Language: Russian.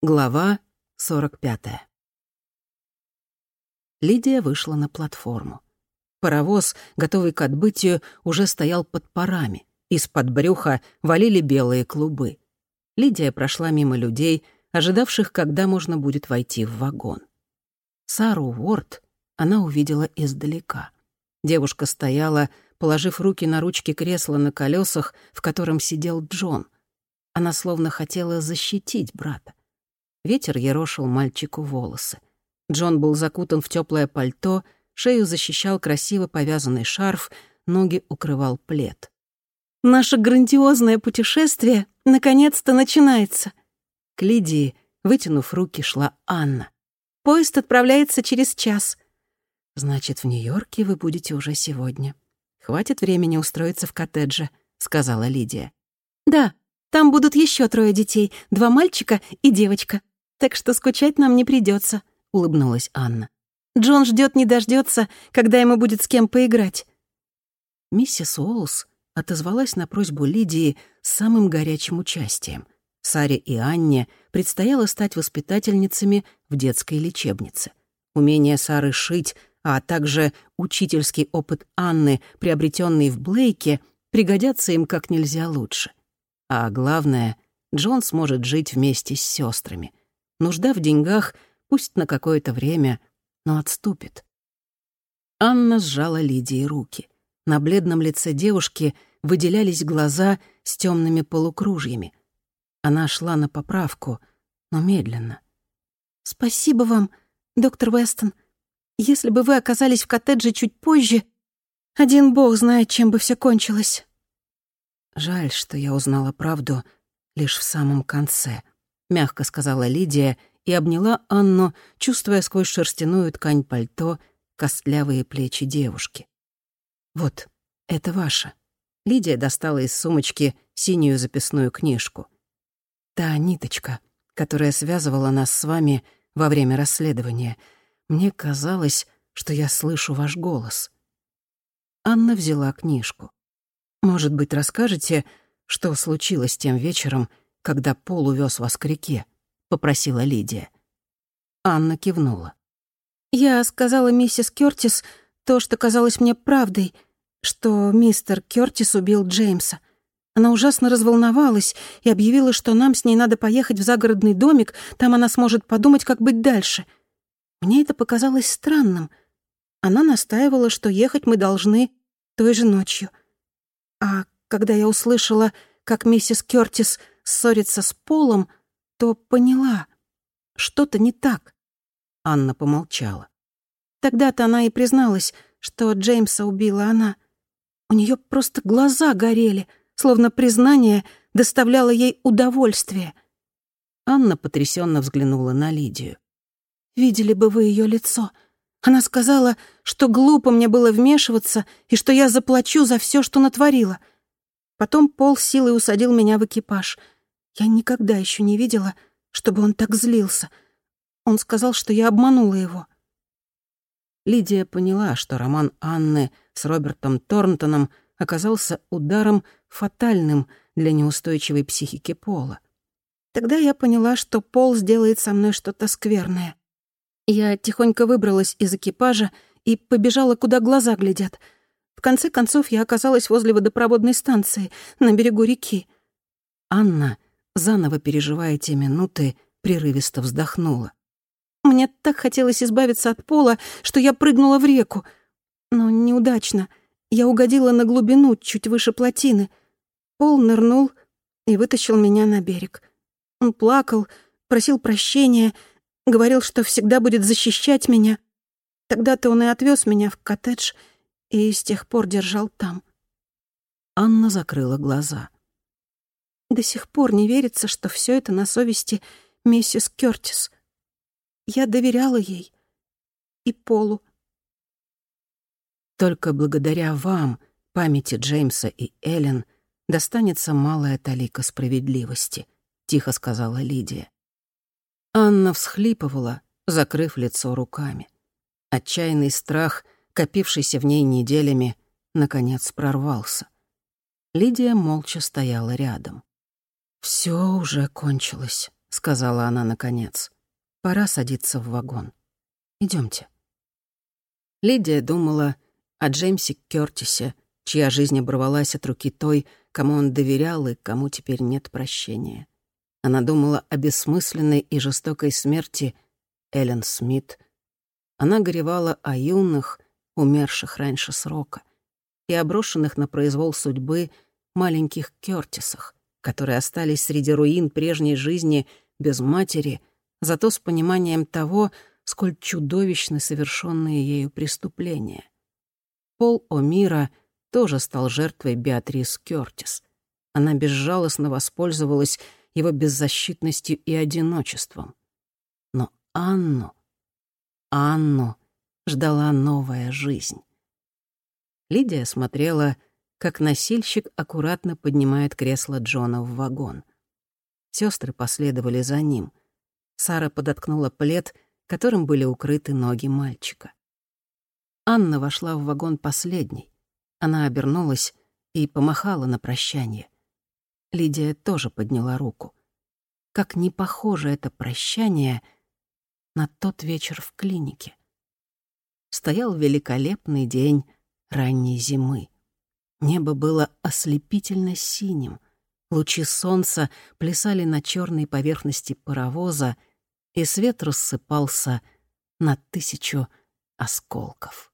Глава 45. Лидия вышла на платформу. Паровоз, готовый к отбытию, уже стоял под парами. Из-под брюха валили белые клубы. Лидия прошла мимо людей, ожидавших, когда можно будет войти в вагон. Сару Уорд она увидела издалека. Девушка стояла, положив руки на ручки кресла на колесах, в котором сидел Джон. Она словно хотела защитить брата. Ветер ерошил мальчику волосы. Джон был закутан в теплое пальто, шею защищал красиво повязанный шарф, ноги укрывал плед. «Наше грандиозное путешествие наконец-то начинается!» К Лидии, вытянув руки, шла Анна. «Поезд отправляется через час». «Значит, в Нью-Йорке вы будете уже сегодня. Хватит времени устроиться в коттедже», — сказала Лидия. «Да, там будут еще трое детей, два мальчика и девочка так что скучать нам не придется, улыбнулась Анна. Джон ждет не дождется, когда ему будет с кем поиграть. Миссис Уоллс отозвалась на просьбу Лидии с самым горячим участием. Саре и Анне предстояло стать воспитательницами в детской лечебнице. Умение Сары шить, а также учительский опыт Анны, приобретенный в Блейке, пригодятся им как нельзя лучше. А главное, Джон сможет жить вместе с сестрами. Нужда в деньгах, пусть на какое-то время, но отступит. Анна сжала Лидии руки. На бледном лице девушки выделялись глаза с темными полукружьями. Она шла на поправку, но медленно. «Спасибо вам, доктор Вестон. Если бы вы оказались в коттедже чуть позже, один бог знает, чем бы все кончилось». Жаль, что я узнала правду лишь в самом конце —— мягко сказала Лидия и обняла Анну, чувствуя сквозь шерстяную ткань пальто костлявые плечи девушки. «Вот, это ваше». Лидия достала из сумочки синюю записную книжку. «Та ниточка, которая связывала нас с вами во время расследования. Мне казалось, что я слышу ваш голос». Анна взяла книжку. «Может быть, расскажете, что случилось тем вечером, когда Пол увез вас к реке?» — попросила Лидия. Анна кивнула. «Я сказала миссис Кёртис то, что казалось мне правдой, что мистер Кёртис убил Джеймса. Она ужасно разволновалась и объявила, что нам с ней надо поехать в загородный домик, там она сможет подумать, как быть дальше. Мне это показалось странным. Она настаивала, что ехать мы должны той же ночью. А когда я услышала, как миссис Кёртис ссориться с Полом, то поняла, что-то не так. Анна помолчала. Тогда-то она и призналась, что Джеймса убила она. У нее просто глаза горели, словно признание доставляло ей удовольствие. Анна потрясенно взглянула на Лидию. «Видели бы вы ее лицо. Она сказала, что глупо мне было вмешиваться и что я заплачу за все, что натворила. Потом Пол силой усадил меня в экипаж — я никогда еще не видела, чтобы он так злился. Он сказал, что я обманула его. Лидия поняла, что роман Анны с Робертом Торнтоном оказался ударом фатальным для неустойчивой психики Пола. Тогда я поняла, что Пол сделает со мной что-то скверное. Я тихонько выбралась из экипажа и побежала, куда глаза глядят. В конце концов, я оказалась возле водопроводной станции на берегу реки. Анна заново переживая те минуты, прерывисто вздохнула. «Мне так хотелось избавиться от пола, что я прыгнула в реку. Но неудачно. Я угодила на глубину, чуть выше плотины. Пол нырнул и вытащил меня на берег. Он плакал, просил прощения, говорил, что всегда будет защищать меня. Тогда-то он и отвез меня в коттедж и с тех пор держал там». Анна закрыла глаза. До сих пор не верится, что все это на совести миссис Кёртис. Я доверяла ей. И Полу. Только благодаря вам, памяти Джеймса и Эллен, достанется малая талика справедливости, тихо сказала Лидия. Анна всхлипывала, закрыв лицо руками. Отчаянный страх, копившийся в ней неделями, наконец прорвался. Лидия молча стояла рядом. Все уже кончилось», — сказала она наконец. «Пора садиться в вагон. Идемте. Лидия думала о Джеймсе Кёртисе, чья жизнь оборвалась от руки той, кому он доверял и кому теперь нет прощения. Она думала о бессмысленной и жестокой смерти Эллен Смит. Она горевала о юных, умерших раньше срока, и оброшенных на произвол судьбы маленьких Кёртисах, которые остались среди руин прежней жизни без матери, зато с пониманием того, сколь чудовищны совершенные ею преступления. Пол О'Мира тоже стал жертвой Беатрис Кёртис. Она безжалостно воспользовалась его беззащитностью и одиночеством. Но Анну, Анну ждала новая жизнь. Лидия смотрела, как носильщик аккуратно поднимает кресло Джона в вагон. Сестры последовали за ним. Сара подоткнула плед, которым были укрыты ноги мальчика. Анна вошла в вагон последней. Она обернулась и помахала на прощание. Лидия тоже подняла руку. Как не похоже это прощание на тот вечер в клинике. Стоял великолепный день ранней зимы. Небо было ослепительно синим. Лучи солнца плясали на черной поверхности паровоза, и свет рассыпался на тысячу осколков.